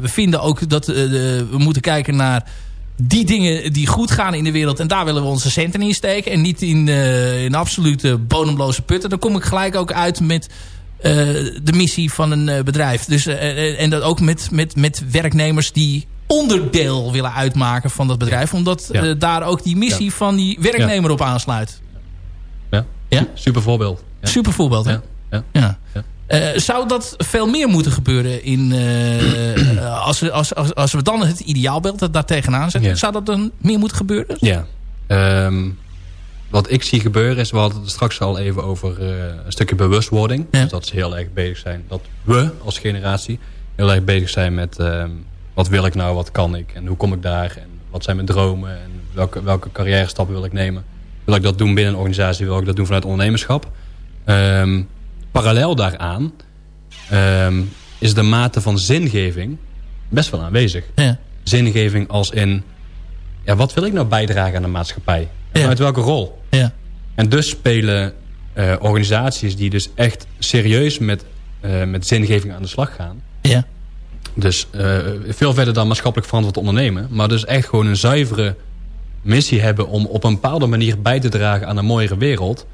We vinden ook dat we moeten kijken naar die dingen die goed gaan in de wereld. En daar willen we onze centen in steken. En niet in, in absolute bodemloze putten. Dan kom ik gelijk ook uit met de missie van een bedrijf. Dus, en dat ook met, met, met werknemers die onderdeel willen uitmaken van dat bedrijf. Omdat Ja. eh, daar ook die missie van die werknemer op aansluit. Ja. Ja? Super voorbeeld. Ja. Super voorbeeld, hè? Ja. Eh, zou dat veel meer moeten gebeuren in, eh, als, we, als, als, als we dan het ideaalbeeld daar tegenaan zetten, zou dat dan meer moeten gebeuren? Ja. Ehm, wat ik zie gebeuren is, we hadden het straks al even over een stukje bewustwording. Dus dat ze heel erg bezig zijn, dat we als generatie heel erg bezig zijn met ehm, wat wil ik nou, wat kan ik en hoe kom ik daar en wat zijn mijn dromen en welke, welke carrière stappen wil ik nemen. Wil ik dat doen binnen een organisatie, wil ik dat doen vanuit ondernemerschap. Ehm, parallel daaraan ehm, is de mate van zingeving best wel aanwezig. Ja. Zingeving als in ja, wat wil ik nou bijdragen aan de maatschappij? En Ja. Vanuit welke rol? Ja. En dus spelen eh, organisaties die dus echt serieus met, eh, met zingeving aan de slag gaan. Ja. Dus eh, veel verder dan maatschappelijk verantwoord ondernemen. Maar dus echt gewoon een zuivere missie hebben om op een bepaalde manier bij te dragen aan een mooiere wereld.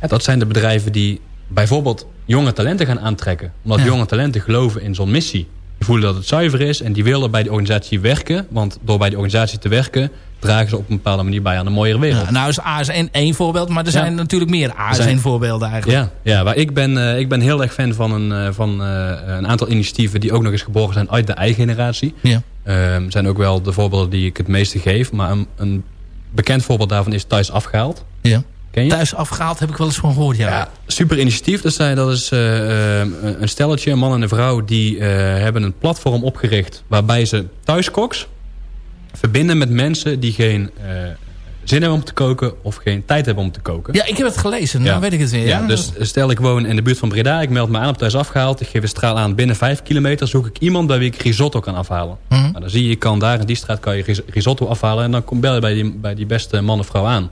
Ja, dat zijn de bedrijven die bijvoorbeeld jonge talenten gaan aantrekken. Omdat Ja. jonge talenten geloven in zo'n missie. Die voelen dat het zuiver is en die willen bij die organisatie werken. Want door bij die organisatie te werken dragen ze op een bepaalde manier bij aan een mooiere wereld. Ja, nou is ASN één voorbeeld, maar er zijn natuurlijk meer ASN-voorbeelden eigenlijk. Ja, ja maar ik ben, eh, ik ben heel erg fan van, een, eh, van eh, een aantal initiatieven die ook nog eens geboren zijn uit de eigen generatie. Ja. Ehm, zijn ook wel de voorbeelden die ik het meeste geef. Maar een, een bekend voorbeeld daarvan is Thuis Afgehaald. Ja. Ken je? Thuis afgehaald heb ik wel eens van gehoord, ja. Ja, super initiatief. Dat, zijn, dat is eh, eh, een stelletje, een man en een vrouw... die hebben een platform opgericht... waarbij ze thuiskoks verbinden met mensen... die geen eh, zin hebben om te koken... of geen tijd hebben om te koken. Ja, ik heb het gelezen, Ja. nou weet ik het weer. Ja, dus stel ik woon in de buurt van Breda. Ik meld me aan op thuis afgehaald. Ik geef een straal aan binnen 5 kilometer. Zoek ik iemand bij wie ik risotto kan afhalen. Mhm. Nou, dan zie je, je kan daar in die straat kan je ris- risotto afhalen. En dan kom bel je bij die, bij die beste man of vrouw aan.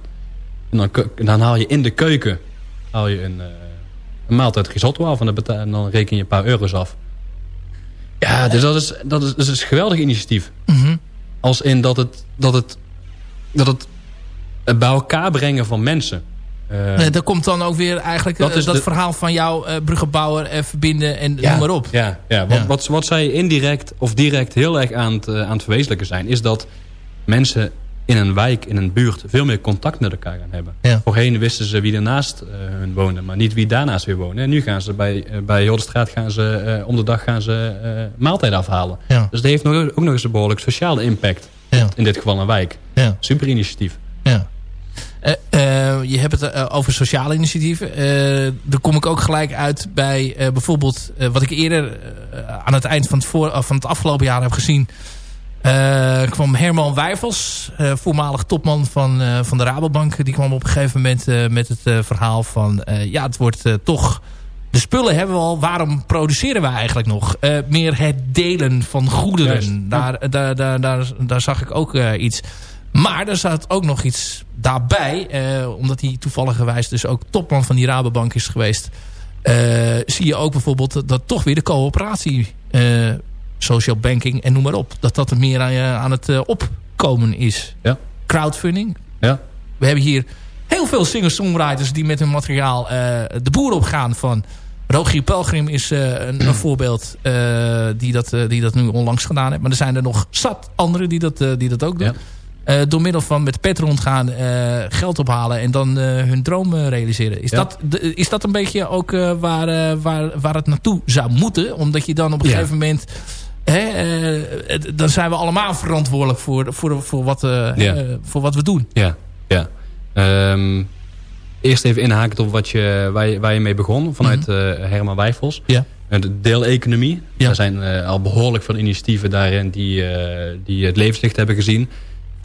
En dan, dan haal je in de keuken haal je een, eh, een maaltijd risotto af. En dan, en dan reken je een paar euro's af. Ja, dus dat is, dat is, dat is een geweldig initiatief. Mhm. Als in dat het, dat het, dat het bij elkaar brengen van mensen. Eh, Nee, daar komt dan ook weer eigenlijk Dat dat, dat de- verhaal van jou, eh bruggenbouwer, eh, verbinden en Ja, noem maar op. Ja, ja. Wat, Ja. Wat, wat zij indirect of direct heel erg aan het, eh, aan het verwezenlijken zijn... is dat mensen in een wijk, in een buurt... veel meer contact met elkaar gaan hebben. Ja. Voorheen wisten ze wie ernaast eh, hun woonde... maar niet wie daarnaast weer woonde. En nu gaan ze bij, eh, bij Jordenstraat gaan ze, eh, om de dag gaan ze maaltijden afhalen. Ja. Dus dat heeft nog, ook nog eens een behoorlijk sociale impact. Ja. In dit geval een wijk. Ja. Super initiatief. Ja. Je hebt het over sociale initiatieven. Daar kom ik ook gelijk uit bij bijvoorbeeld... wat ik eerder aan het eind van het, voor, van het afgelopen jaar heb gezien... eh, kwam Herman Wijfels, eh, voormalig topman van, eh, van de Rabobank... die kwam op een gegeven moment met het verhaal van... ja, het wordt toch... De spullen hebben we al, waarom produceren we eigenlijk nog? Meer het delen van goederen. Daar, daar, daar, daar, daar zag ik ook iets... Maar er zat ook nog iets daarbij. Eh, omdat hij toevalligerwijs dus ook topman van die Rabobank is geweest. eh, zie je ook bijvoorbeeld dat, dat toch weer de coöperatie, eh, social banking en noem maar op. Dat dat er meer aan, aan het eh, opkomen is. Ja. Crowdfunding. Ja. We hebben hier heel veel singer-songwriters die met hun materiaal eh, de boer opgaan van... Rogier Pelgrim is eh, een, een voorbeeld die, dat, die dat nu onlangs gedaan heeft. Maar er zijn er nog zat anderen die dat, die dat ook doen. Ja. Door middel van met pet rondgaan, geld ophalen en dan hun droom realiseren. Is, Ja. dat, de- is dat een beetje ook waar, waar, waar het naartoe zou moeten? Omdat je dan op een Ja. gegeven moment... Hè, eh, dan zijn we allemaal verantwoordelijk voor, voor, voor, wat, eh, Ja. eh, voor wat we doen. Ja, ja. Ehm, eerst even inhakend op wat je, waar, je, waar je mee begon. Vanuit eh, Herman Wijfels. Ja. De deeleconomie. Ja. Er zijn al behoorlijk veel initiatieven daarin die, die het levenslicht hebben gezien.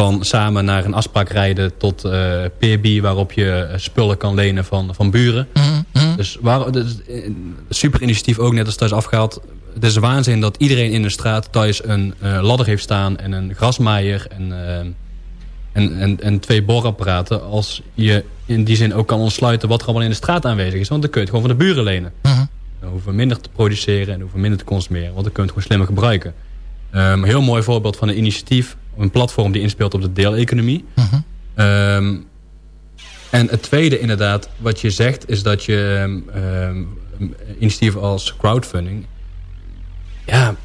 Van samen naar een afspraak rijden tot eh Peerby waarop je eh, spullen kan lenen van, van buren. Mhm. Dus waar, dus, eh, super initiatief ook net als thuis afgehaald. Het is waanzin dat iedereen in de straat thuis een ladder heeft staan en een grasmaaier en, en, en, en twee borapparaten. Als je in die zin ook kan ontsluiten wat er allemaal in de straat aanwezig is. Want dan kun je het gewoon van de buren lenen. Mhm. Dan hoeven we minder te produceren en hoeven we minder te consumeren. Want dan kun je het gewoon slimmer gebruiken. Ehm, heel mooi voorbeeld van een initiatief. Een platform die inspeelt op de deeleconomie. Mhm. Ehm, en het tweede inderdaad, wat je zegt, is dat je ehm, ehm, initiatieven als crowdfunding... Ja,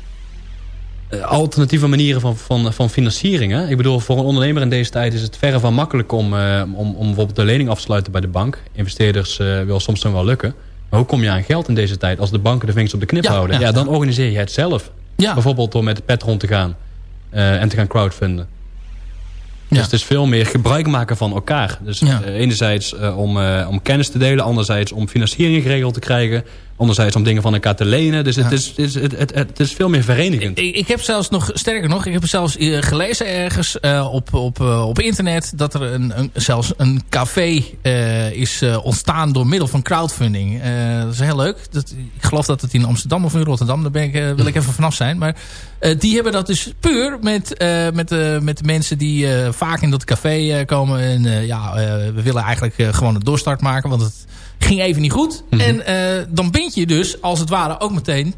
eh, alternatieve manieren van, van, van financiering. Hè? Ik bedoel, voor een ondernemer in deze tijd is het verre van makkelijk om, om, om bijvoorbeeld de lening af te sluiten bij de bank. Investeerders eh, wil soms dan wel lukken. Maar hoe kom je aan geld in deze tijd als de banken de vingers op de knip Ja, houden? ja, Ja, dan organiseer je het zelf. Ja. Bijvoorbeeld door met de pet rond te gaan en te gaan crowdfunden. Ja. Dus het is veel meer gebruik maken van elkaar. Dus Ja. eh, enerzijds eh, om, eh, om kennis te delen. Anderzijds om financiering geregeld te krijgen. Anderzijds om dingen van elkaar te lenen. Dus het, is, het, is, het, het, het is veel meer verenigend. Ik, ik heb zelfs nog, sterker nog, ik heb zelfs eh, gelezen ergens eh, op, op, eh, op internet... dat er een, een, zelfs een café is ontstaan door middel van crowdfunding. Dat is heel leuk. Dat, ik geloof dat het in Amsterdam of in Rotterdam, daar ben ik, wil ik even vanaf zijn. Maar die hebben dat dus puur met, met, met de mensen die vaak in dat café komen. En ja, we willen eigenlijk gewoon een doorstart maken, want het ging even niet goed. Mhm. En eh, dan bind je dus, als het ware, ook meteen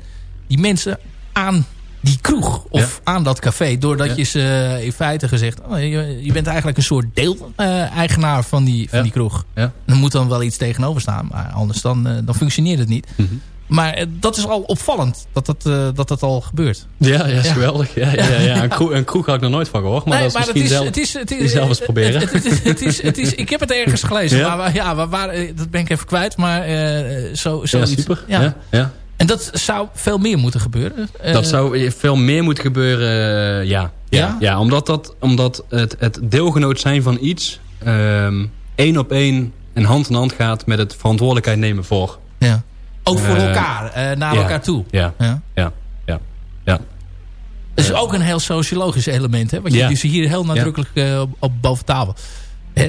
die mensen aan die kroeg of aan dat café. Doordat Ja. je ze eh, in feite gezegd... Oh, je, je bent eigenlijk een soort deel-eigenaar van, die, van Ja. die kroeg. Ja. Er moet dan wel iets tegenover staan. Maar anders dan, eh, dan functioneert het niet. Mhm. Maar eh, dat is al opvallend dat dat, eh, dat, dat al gebeurt. Ja, ja, is Ja. geweldig. Ja, ja, ja. Een, kroeg, een kroeg had ik nog nooit van gehoord. Maar dat is het misschien is, zelf, het is, het is, die zelf eens proberen. Het, het, het, het is, het is, ik heb het ergens gelezen, Ja? maar ja, waar, waar, eh, dat ben ik even kwijt. Maar zo, ja, zoiets. super. Ja. Ja. En dat zou veel meer moeten gebeuren. Dat zou veel meer moeten gebeuren, ja. Ja, Ja? ja? omdat, dat, omdat het, het deelgenoot zijn van iets... ehm, één op één en hand in hand gaat met het verantwoordelijkheid nemen voor. ja. Ook voor Eh, elkaar, eh, naar ja. elkaar toe. Ja, Ja. ja, ja. ja. Dat is ook een heel sociologisch element. Hè? Wat je Ja. dus hier heel nadrukkelijk eh, op, boven tafel.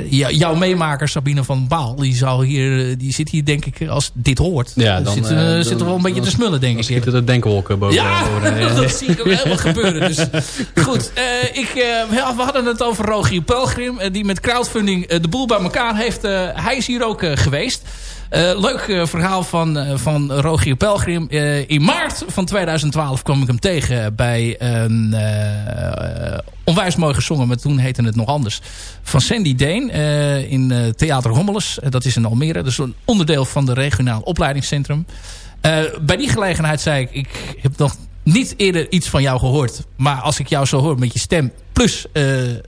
Jouw meemaker Sabine van Baal, die, zou hier, die zit hier denk ik, als dit hoort, Ja, dan, zit, dan- zit er wel een beetje te smullen, denk Dan ik. schieten de denkwolken boven. Ja, boven de- dat zie ik ook helemaal gebeuren. Dus, goed, ik, we hadden het over Rogier Pelgrim. die met crowdfunding de boel bij elkaar heeft. Hij is hier ook geweest. Eh, leuk eh, verhaal van, eh, van Rogier Pelgrim. In maart van 2012 kwam ik hem tegen bij een onwijs mooi gezongen, maar toen heette het nog anders. Van Sandy Deen in Theater Hommeles. Dat is in Almere. Dat is een onderdeel van de regionaal opleidingscentrum. Bij die gelegenheid zei ik, ik heb nog niet eerder iets van jou gehoord. Maar als ik jou zo hoor met je stem, plus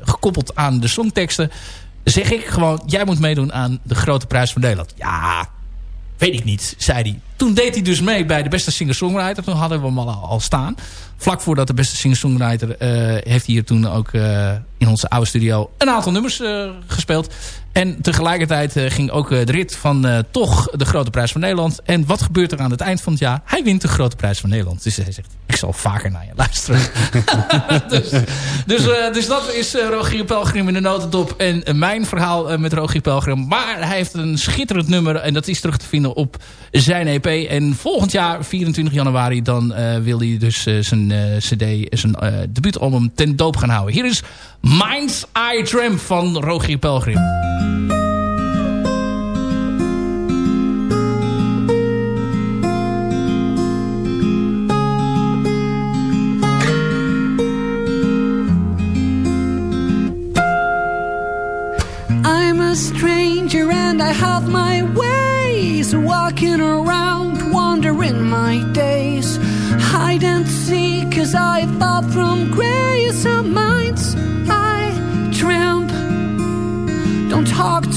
gekoppeld aan de songteksten... zeg ik gewoon, jij moet meedoen aan de Grote Prijs van Nederland. Ja, weet ik niet, zei hij. Toen deed hij dus mee bij de beste singer-songwriter. Toen hadden we hem al, al staan. Vlak voordat de beste singer-songwriter... eh, heeft hij hier toen ook eh, in onze oude studio een aantal nummers eh, gespeeld. En tegelijkertijd eh, ging ook eh, de rit van eh, toch de Grote Prijs van Nederland. En wat gebeurt er aan het eind van het jaar? Hij wint de Grote Prijs van Nederland. Dus hij zegt, ik zal vaker naar je luisteren. dus dus, dus dat is Rogier Pelgrim in de notendop. En mijn verhaal met Rogier Pelgrim. Maar hij heeft een schitterend nummer. En dat is terug te vinden op zijn EP. En volgend jaar, 24 januari, dan wil hij dus zijn cd, zijn debuutalbum ten doop gaan houden. Hier is Mind's Eye Tramp van Rogier Pelgrim. I'm a stranger and I have my ways Walking around, wandering my days Hide and seek cause I fall from grace of minds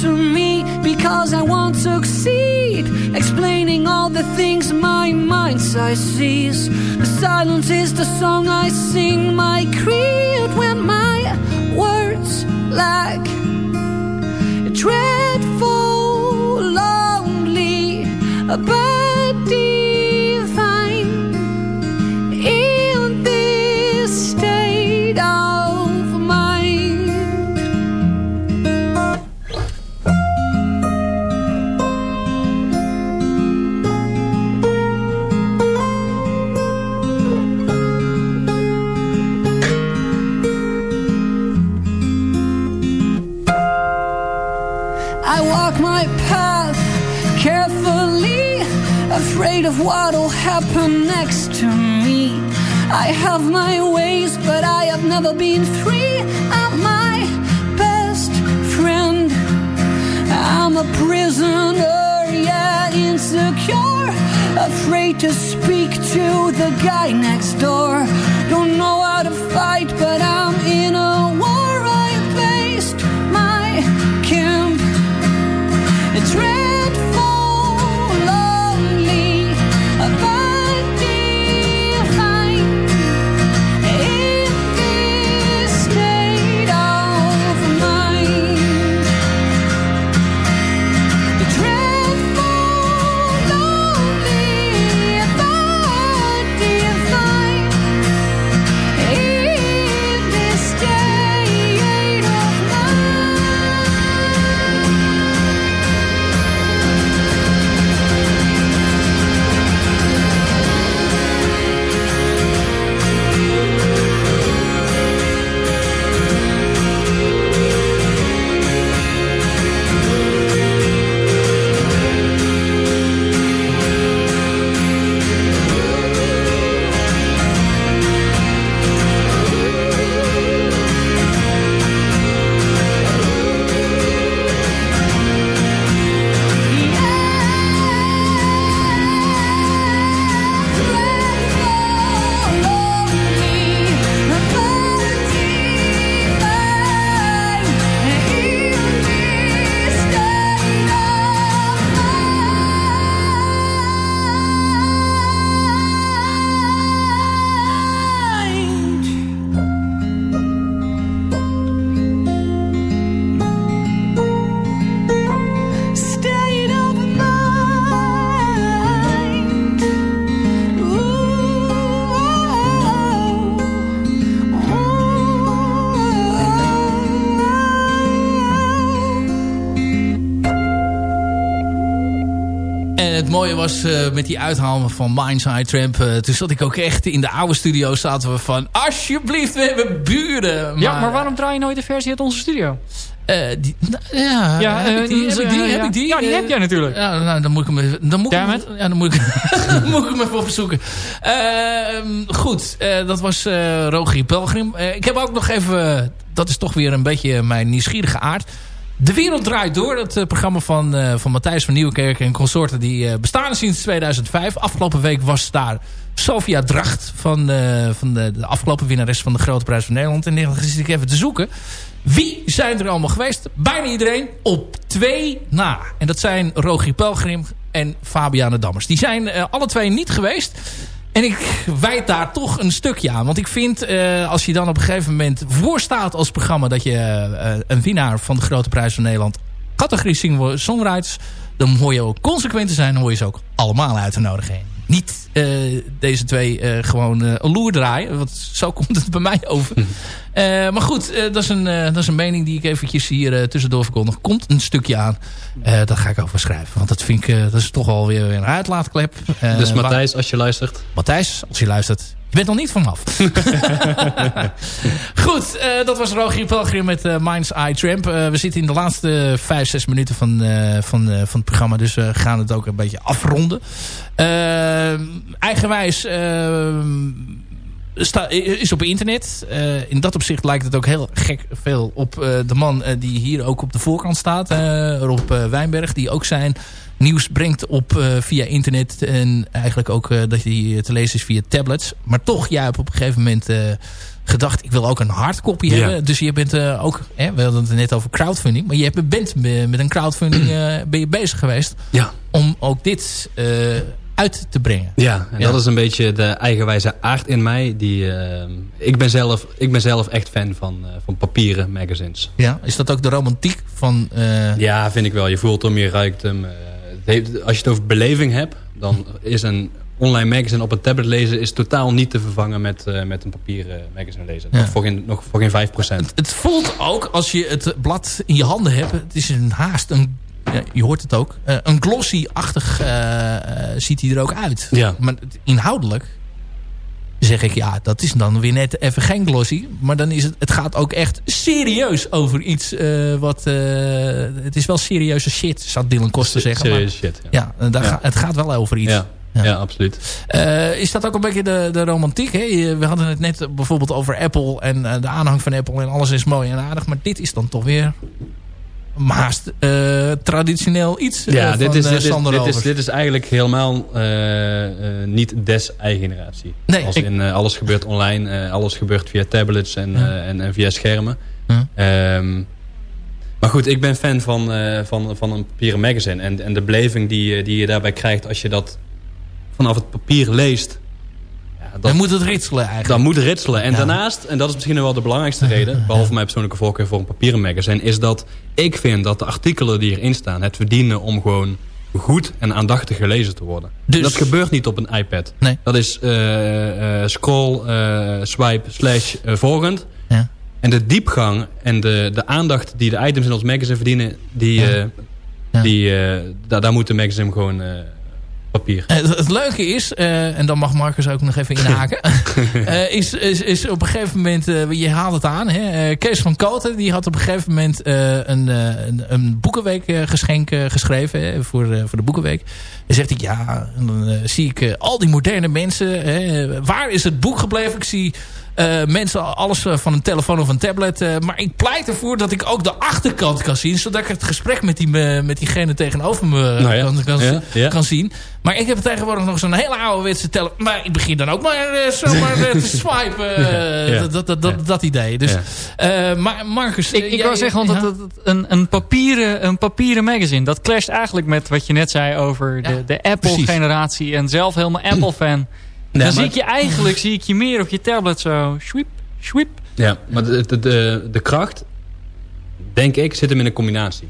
to me because I won't succeed. Explaining all the things my mind sees. The silence is the song I sing. My creed when my words lack dreadful, lonely, but of what'll happen next to me. I have my ways, but I have never been free. I'm my best friend. I'm a prisoner, yeah, insecure. Afraid to speak to the guy next door. Don't know how to fight, but I'm in a met die uithaal van Mindside Tramp. eh, toen zat ik ook echt in de oude studio. Zaten we van, alsjeblieft, we hebben buren. ja, maar waarom draai je nooit de versie uit onze studio? eh, die, nou, ja, Ja, heb ik die? eh, Heb ik die? ja, Heb ja. ik die? Ja, die Eh, heb jij natuurlijk. Ja, nou, dan moet ik hem dan moet ik hem, ja, dan moet ik, dan moet ik hem even opzoeken. Ehm, goed, eh, dat was eh Rogier Pelgrim. Eh, ik heb ook nog even, dat is toch weer een beetje mijn nieuwsgierige aard. De Wereld Draait Door, het eh, programma van, eh, van Matthijs van Nieuwkerk en consorten... die eh, bestaan sinds 2005. Afgelopen week was daar Sofia Dracht... van, van de, de afgelopen winnares van de Grote Prijs van Nederland. En dan zit ik even te zoeken. Wie zijn er allemaal geweest? Bijna iedereen op twee na. En dat zijn Rogier Pelgrim en Fabiane Dammers. Die zijn alle twee niet geweest... En ik wijd daar toch een stukje aan. Want ik vind, eh, als je dan op een gegeven moment voorstaat als programma... dat je eh, een winnaar van de Grote Prijs van Nederland... categorie songwriters... dan hoor je ook consequent te zijn... hoor je ze ook allemaal uit te nodigen. Niet eh, deze twee gewoon een loer draaien. Want zo komt het bij mij over. Eh, maar goed, eh, dat, is een, eh, dat is een mening die ik eventjes hier tussendoor verkondig. Komt een stukje aan. Dat ga ik over schrijven. Want dat vind ik, dat is toch wel weer een uitlaatklep. Dus Matthijs, als je luistert. Matthijs, als je luistert. Je bent nog niet vanaf. Goed, dat was Rogier Pelgrim met Mind's Eye Tramp. We zitten in de laatste vijf, zes minuten van, van, van het programma. Dus we gaan het ook een beetje afronden. Eigenwijs... sta- is op internet. Eh, in dat opzicht lijkt het ook heel gek veel op eh, de man eh, die hier ook op de voorkant staat. Rob Wijnberg. Die ook zijn nieuws brengt op, via internet. En eigenlijk ook dat hij te lezen is via tablets. Maar toch, jij hebt op een gegeven moment gedacht... ik wil ook een hardcopy Ja. hebben. Dus je bent ook... Hè, we hadden het net over crowdfunding. Maar je bent met een crowdfunding ben je bezig geweest... Ja. om ook dit uit te brengen. Ja, en Ja. dat is een beetje de eigenwijze aard in mij. Die, eh, ik, ben zelf, ik ben zelf echt fan van, eh, van papieren magazines. Ja, is dat ook de romantiek van... eh, Ja, vind ik wel. Je voelt hem, je ruikt hem. eh, het heeft- als je het over beleving hebt, dan is een online magazine op een tablet lezen... is totaal niet te vervangen met, met een papieren magazine lezen. Ja. Nog, voor geen, nog voor geen 5%. Het voelt ook, als je het blad in je handen hebt... het is een haast, een, je hoort het ook... eh, een glossy-achtig eh, eh, ziet hij er ook uit. Ja. Maar inhoudelijk zeg ik... ja, dat is dan weer net even geen glossy. Maar dan is het, het gaat ook echt serieus over iets wat... het is wel serieuze shit, zou Dylan Koster zeggen. Serieus shit. Ja, ja, daar Ja. ga- het gaat wel over iets. ja. Ja. ja. absoluut. Is dat ook een beetje de, de romantiek? Hè? We hadden het net bijvoorbeeld over Apple en de aanhang van Apple en alles is mooi en aardig. Maar dit is dan toch weer haast eh, traditioneel iets eh, Ja, van dit is, eh, dit, is, dit, is, Rovers. dit is eigenlijk helemaal niet des eigen generatie. Nee, Als ik- in alles gebeurt online, alles gebeurt via tablets en, Ja. en, en via schermen. Ja. Ehm, maar goed, ik ben fan van, van, van een papieren magazine. En, en de beleving die, die je daarbij krijgt als je dat vanaf het papier leest. Dat, Dan moet het ritselen eigenlijk. dan moet ritselen. En Ja. daarnaast, en dat is misschien wel de belangrijkste reden... behalve mijn persoonlijke voorkeur voor een papieren magazine... is dat ik vind dat de artikelen die erin staan... het verdienen om gewoon goed en aandachtig gelezen te worden. Dus- Dat gebeurt niet op een iPad. Nee. Dat is eh, eh, scroll, eh, swipe, slash, volgend. Ja. En de diepgang en de, de aandacht die de items in ons magazine verdienen... Die, Ja. Ja. die, daar, daar moet de magazine gewoon papier. Eh, Het, het leuke is, eh, en dan mag Marcus ook nog even inhaken... eh, is, is, is op een gegeven moment, je haalt het aan... Hè, Kees van Koten die had op een gegeven moment een, een, een boekenweek geschenk eh, geschreven... voor, voor de boekenweek. En zegt hij, ja, en dan zie ik al die moderne mensen... hè, waar is het boek gebleven? Ik zie... eh, mensen alles eh, van een telefoon of een tablet. eh, maar ik pleit ervoor dat ik ook de achterkant kan zien. Zodat ik het gesprek met, die, met diegene tegenover me Nou ja, kan, kan, ja, ja. kan zien. Maar ik heb tegenwoordig nog zo'n hele ouderwetse telefoon. Maar ik begin dan ook maar eh, zomaar te swipen. Ja. Dat, dat, dat, dat, dat idee. Dus, Ja. eh, maar Marcus... Ik, ik jij- wou zeggen, want ja? dat, dat- een, een, papieren, een papieren magazine... dat clasht eigenlijk met wat je net zei over Ja, de, de Apple-generatie... en zelf helemaal Apple-fan. Dan maar- zie ik je eigenlijk zie ik je meer op je tablet zo... Schwiep, schwiep. Ja, maar de, de, de, de kracht, denk ik, zit hem in een combinatie.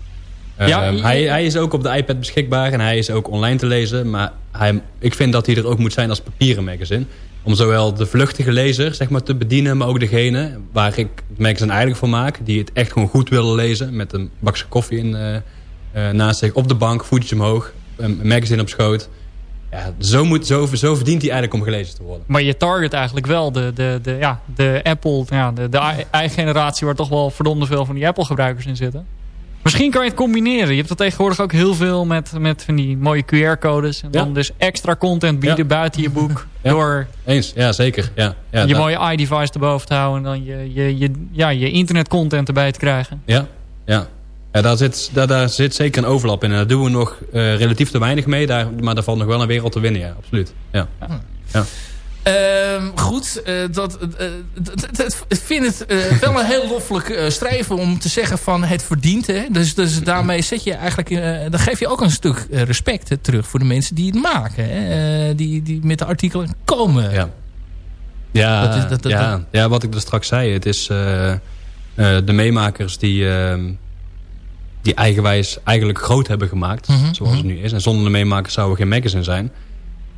Ja, Ehm, hij, hij is ook op de iPad beschikbaar en hij is ook online te lezen. Maar hij, ik vind dat hij er ook moet zijn als papieren magazine. Om zowel de vluchtige lezer zeg maar, te bedienen, maar ook degene waar ik het magazine eigenlijk voor maak. Die het echt gewoon goed willen lezen. Met een bakje koffie in, eh, eh, naast zich op de bank, voetjes omhoog. Een magazine op schoot. Ja, zo, moet, zo, zo verdient hij eigenlijk om gelezen te worden. Maar je target eigenlijk wel de, de, de, ja, de Apple, ja, de, de i-generatie... waar toch wel verdomde veel van die Apple-gebruikers in zitten. Misschien kan je het combineren. Je hebt dat tegenwoordig ook heel veel met, met van die mooie QR-codes. En Ja. dan dus extra content bieden Ja. buiten je boek. Ja. Door Eens, ja zeker. Ja, ja, je daar- mooie iDevice erboven te houden. En dan je, je, je, ja, je internetcontent erbij te krijgen. Ja, ja. Ja daar, zit, daar, daar zit zeker een overlap in. En daar doen we nog eh, relatief te weinig mee. Daar, maar daar valt nog wel een wereld te winnen, ja, absoluut. Ja. Ehm, goed, eh, dat, eh, ik vind het eh, wel een heel loffelijk eh, streven om te zeggen van het verdient. Hè? Dus, dus daarmee zet je eigenlijk, eh, dan geef je ook een stuk eh, respect eh, terug voor de mensen die het maken. Hè? Eh, die, die met de artikelen komen. Ja, ja, Dat is- dat- dat- ja, ja wat ik er straks zei. Het is eh, eh, de meemakers die, ehm, die eigenwijs eigenlijk groot hebben gemaakt. Mhm, Zoals het nu is. En zonder de meemakers zou er geen magazine zijn.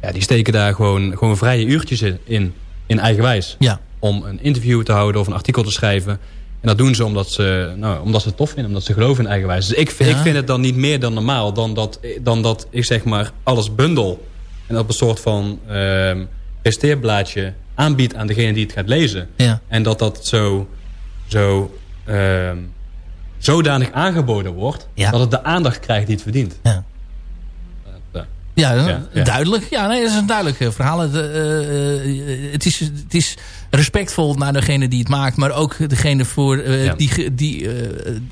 Ja, die steken daar gewoon, gewoon vrije uurtjes in, in, in eigenwijs. Ja. Om een interview te houden of een artikel te schrijven. En dat doen ze omdat ze, nou, omdat ze het tof vinden. Omdat ze geloven in eigenwijs. Dus ik, Ja. ik vind het dan niet meer dan normaal. Dan dat, dan dat ik zeg maar alles bundel. En op een soort van ehm presteerblaadje aanbiedt aan degene die het gaat lezen. Ja. En dat dat zo, zo ehm, zodanig aangeboden wordt... Ja. dat het de aandacht krijgt die het verdient. Ja. Ja, Ja, duidelijk. Ja, nee, dat is een duidelijk eh, verhaal. Het, eh, eh, het, is, het is respectvol naar degene die het maakt, maar ook degene voor, Ja. die, die,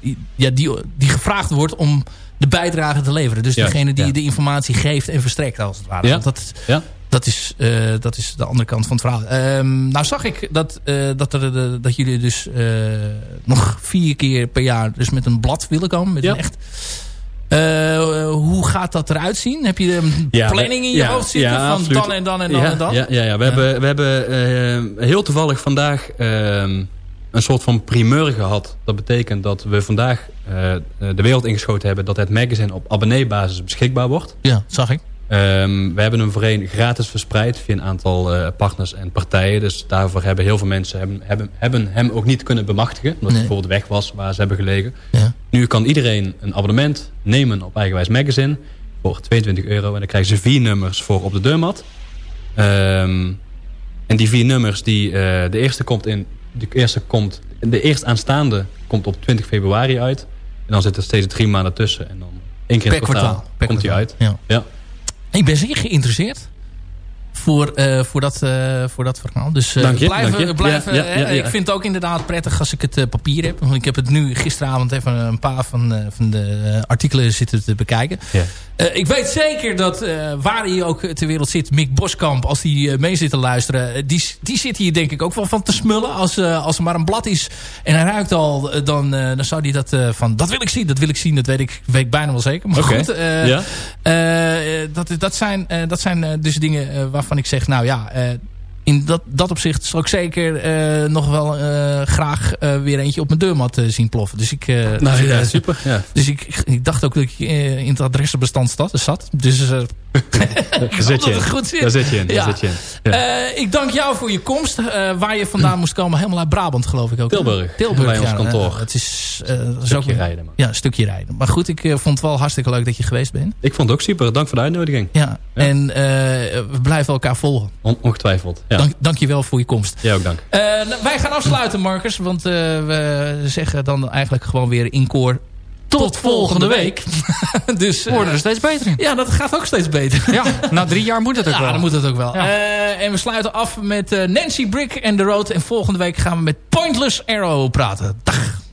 die, ja, die, die gevraagd wordt om de bijdrage te leveren. Dus degene die de informatie geeft en verstrekt, als het ware. Want dat, Ja. Dat, is, eh, dat is de andere kant van het verhaal. Ehm, nou zag ik dat, eh, dat, er, dat jullie dus eh, nog vier keer per jaar dus met een blad willen komen. Met Ja. een echt... Hoe gaat dat eruit zien? Heb je een Ja, planning in je ja, hoofd zitten? ja, van absoluut. dan en dan en dan ja, en dan? Ja, ja, ja. We hebben, we hebben heel toevallig vandaag ehm, een soort van primeur gehad. Dat betekent dat we vandaag de wereld ingeschoten hebben... dat het magazine op abonneebasis beschikbaar wordt. Ja, zag ik. Ehm, we hebben hem voorheen gratis verspreid via een aantal eh, partners en partijen. Dus daarvoor hebben heel veel mensen hebben, hebben, hebben hem ook niet kunnen bemachtigen. Omdat Nee. hij bijvoorbeeld weg was waar ze hebben gelegen. Ja. Nu kan iedereen een abonnement nemen op Eigenwijs Magazine voor 22 euro. En dan krijgen ze vier nummers voor op de deurmat. Ehm, en die vier nummers, die, eh, de eerste komt in... De eerste komt, de eerst aanstaande komt op 20 februari uit. En dan zitten er steeds drie maanden tussen. En dan één keer in Per het kwartaal, komt hij uit. Ja. Ik ben zeer geïnteresseerd voor, eh, voor, dat, eh, voor dat verhaal. Dus Dank je, blijven, dank je. blijven, Ja, ja, ja, ja. ik vind het ook inderdaad prettig als ik het papier heb. Want ik heb het nu gisteravond even een paar van, van de artikelen zitten te bekijken. Ja. Ik weet zeker dat waar hij ook ter wereld zit, Mick Boskamp, als die eh, mee zit te luisteren, die, die zit hier denk ik ook wel van te smullen. Als, als er maar een blad is en hij ruikt al, dan, dan zou hij dat van, dat wil ik zien, dat wil ik zien, dat weet ik, weet ik bijna wel zeker. Maar goed, Ja? dat, dat zijn, dat zijn dus dingen eh, waarvan ik zeg, nou ja, eh, in dat, dat opzicht zal ik zeker eh, nog wel eh, graag weer eentje op mijn deurmat zien ploffen. Dus ik, eh, dus, Nou, ja, super. Ja. dus ik, ik- dacht ook dat ik in het adressenbestand zat. zat. Dus Daar zit je in. goed zit. Daar zit je in. Daar Ja. zit je in. Ja. eh, ik dank jou voor je komst. eh, waar je vandaan moest komen. Helemaal uit Brabant geloof ik ook. hè? Tilburg. Tilburg, Bij ons ja, kantoor. eh, het is, eh, ook Stukje rijden. Maar. Ja, een stukje rijden. Maar goed, ik eh, vond het wel hartstikke leuk dat je geweest bent. Ik vond het ook super. Dank voor de uitnodiging. Ja, en eh, we blijven elkaar volgen. On- ongetwijfeld. Ja. Dank, dank je wel voor je komst. Jij ook dank. Eh, wij gaan afsluiten, Marcus. Want eh, we zeggen dan eigenlijk gewoon weer in koor... Tot, volgende week. dus, We eh, worden er steeds beter in. ja, dat gaat ook steeds beter. Ja, na drie jaar moet het ook Ja, wel. dan moet het ook wel. Ja. Eh, en we sluiten af met eh, Nancy Brick en The Road. En volgende week gaan we met Pointless Arrow praten. Dag.